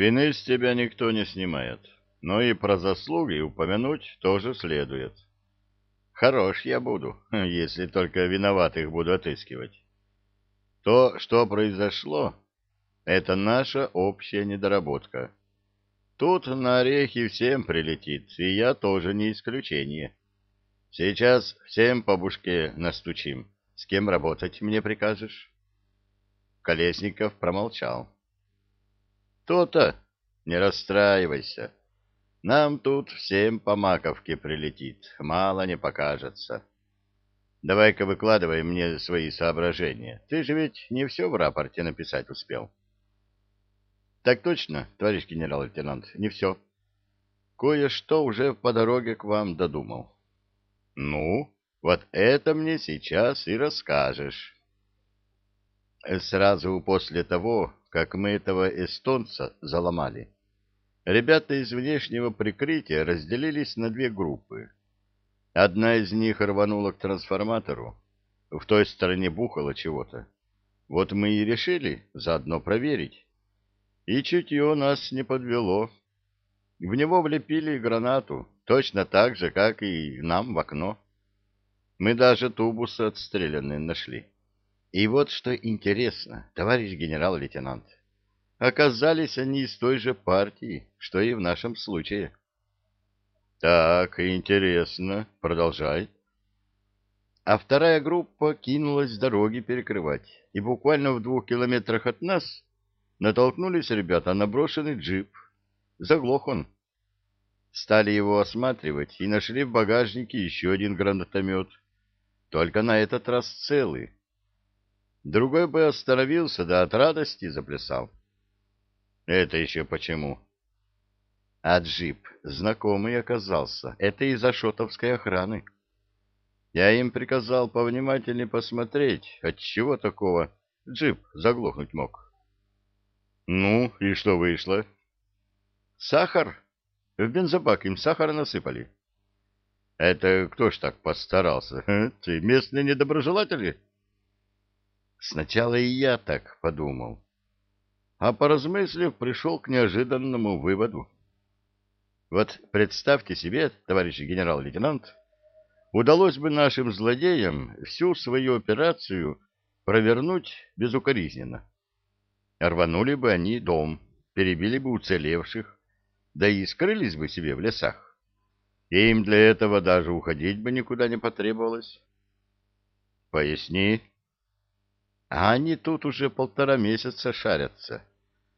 Вины с тебя никто не снимает, но и про заслуги упомянуть тоже следует. Хорош я буду, если только виноватых буду отыскивать. То, что произошло, это наша общая недоработка. Тут на орехи всем прилетит, и я тоже не исключение. Сейчас всем по бушке настучим. С кем работать мне прикажешь? Колесников промолчал. То-то, не расстраивайся. Нам тут всем по маковке прилетит, мало не покажется. Давай-ка выкладывай мне свои соображения. Ты же ведь не все в рапорте написать успел. Так точно, товарищ генерал-лейтенант, не все. Кое-что уже по дороге к вам додумал. Ну, вот это мне сейчас и расскажешь. Сразу после того, как мы этого эстонца заломали, ребята из внешнего прикрытия разделились на две группы. Одна из них рванула к трансформатору, в той стороне бухало чего-то. Вот мы и решили заодно проверить. И чутье нас не подвело. В него влепили гранату, точно так же, как и нам в окно. Мы даже тубусы отстрелянные нашли. И вот что интересно, товарищ генерал-лейтенант, оказались они из той же партии, что и в нашем случае. Так, интересно, продолжай. А вторая группа кинулась дороги перекрывать, и буквально в двух километрах от нас натолкнулись ребята на брошенный джип. Заглох он. Стали его осматривать и нашли в багажнике еще один гранатомет, только на этот раз целый. Другой бы остановился, да от радости заплясал. Это еще почему? А джип знакомый оказался. Это из Ашотовской охраны. Я им приказал повнимательнее посмотреть, от чего такого джип заглохнуть мог. Ну, и что вышло? Сахар. В бензобак им сахар насыпали. Это кто ж так постарался? Ты местные недоброжелатели? Сначала и я так подумал. А поразмыслив, пришел к неожиданному выводу. Вот представьте себе, товарищ генерал-лейтенант, удалось бы нашим злодеям всю свою операцию провернуть безукоризненно. Рванули бы они дом, перебили бы уцелевших, да и скрылись бы себе в лесах. Им для этого даже уходить бы никуда не потребовалось. Поясни. А они тут уже полтора месяца шарятся.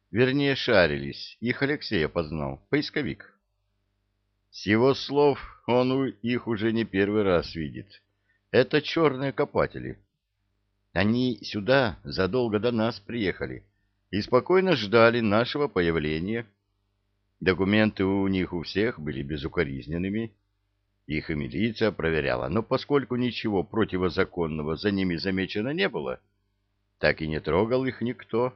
Вернее, шарились. Их Алексей опознал, поисковик. С его слов он их уже не первый раз видит. Это черные копатели. Они сюда задолго до нас приехали и спокойно ждали нашего появления. Документы у них у всех были безукоризненными. Их и милиция проверяла, но поскольку ничего противозаконного за ними замечено не было, так и не трогал их никто.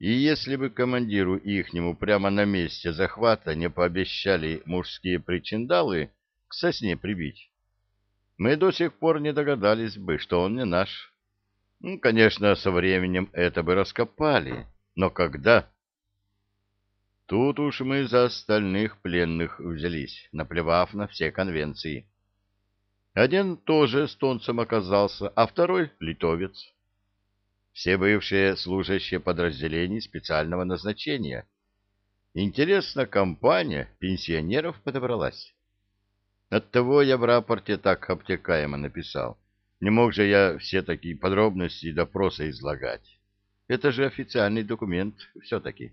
И если бы командиру ихнему прямо на месте захвата не пообещали мужские причиндалы к сосне прибить, мы до сих пор не догадались бы, что он не наш. Ну, конечно, со временем это бы раскопали, но когда... Тут уж мы за остальных пленных взялись, наплевав на все конвенции. Один тоже эстонцем оказался, а второй — литовец. Все бывшие служащие подразделений специального назначения. Интересно, компания пенсионеров подобралась. Оттого я в рапорте так обтекаемо написал. Не мог же я все такие подробности допроса излагать. Это же официальный документ все-таки.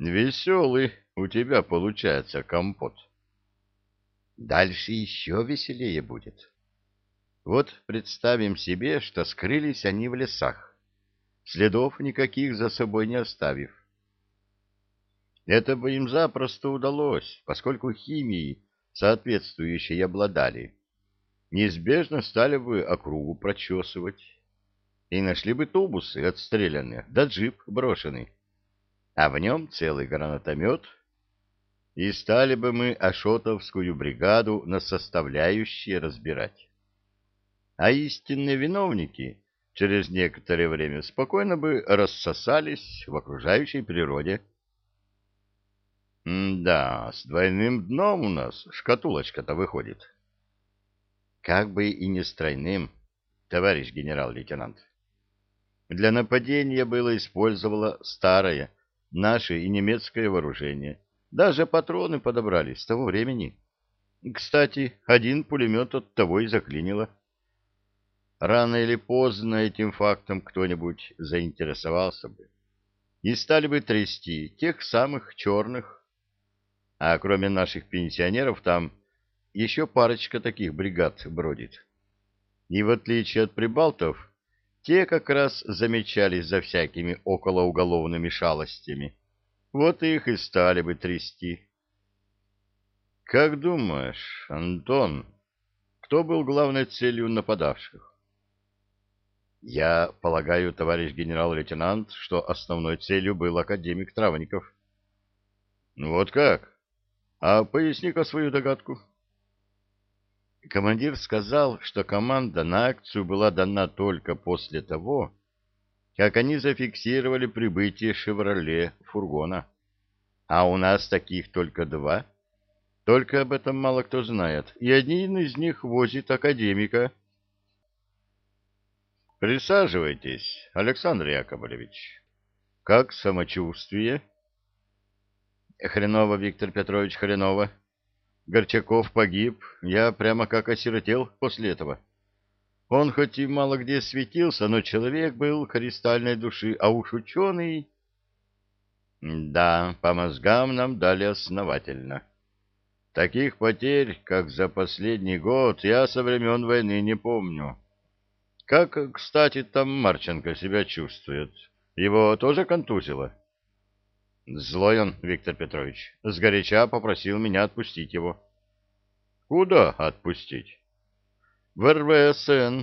Веселый у тебя получается компот. Дальше еще веселее будет. Вот представим себе, что скрылись они в лесах, следов никаких за собой не оставив. Это бы им запросто удалось, поскольку химией соответствующей обладали. Неизбежно стали бы округу прочесывать. И нашли бы тубусы отстрелянные, да джип брошенный а в нем целый гранатомет, и стали бы мы Ашотовскую бригаду на составляющие разбирать. А истинные виновники через некоторое время спокойно бы рассосались в окружающей природе. да, с двойным дном у нас шкатулочка-то выходит. Как бы и не с тройным, товарищ генерал-лейтенант. Для нападения было использовало старое, наше и немецкое вооружение. Даже патроны подобрали с того времени. Кстати, один пулемет от того и заклинило. Рано или поздно этим фактом кто-нибудь заинтересовался бы. И стали бы трясти тех самых черных. А кроме наших пенсионеров там еще парочка таких бригад бродит. И в отличие от прибалтов, те как раз замечались за всякими околоуголовными шалостями. Вот их и стали бы трясти. Как думаешь, Антон, кто был главной целью нападавших? Я полагаю, товарищ генерал-лейтенант, что основной целью был академик Травников. Ну вот как? А поясни-ка свою догадку. Командир сказал, что команда на акцию была дана только после того, как они зафиксировали прибытие «Шевроле» фургона. А у нас таких только два — только об этом мало кто знает, и один из них возит академика. Присаживайтесь, Александр Яковлевич. Как самочувствие? Хреново, Виктор Петрович, хреново. Горчаков погиб, я прямо как осиротел после этого. Он хоть и мало где светился, но человек был кристальной души, а уж ученый... Да, по мозгам нам дали основательно. Таких потерь, как за последний год, я со времен войны не помню. Как, кстати, там Марченко себя чувствует? Его тоже контузило? Злой он, Виктор Петрович. Сгоряча попросил меня отпустить его. Куда отпустить? В РВСН.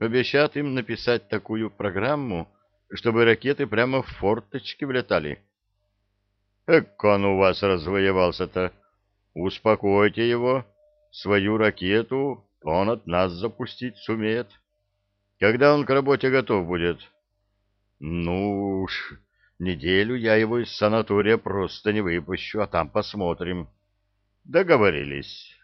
Обещат им написать такую программу, чтобы ракеты прямо в форточки влетали. Эк, он у вас развоевался-то. Успокойте его. Свою ракету он от нас запустить сумеет. Когда он к работе готов будет? Ну уж, неделю я его из санатория просто не выпущу, а там посмотрим. Договорились.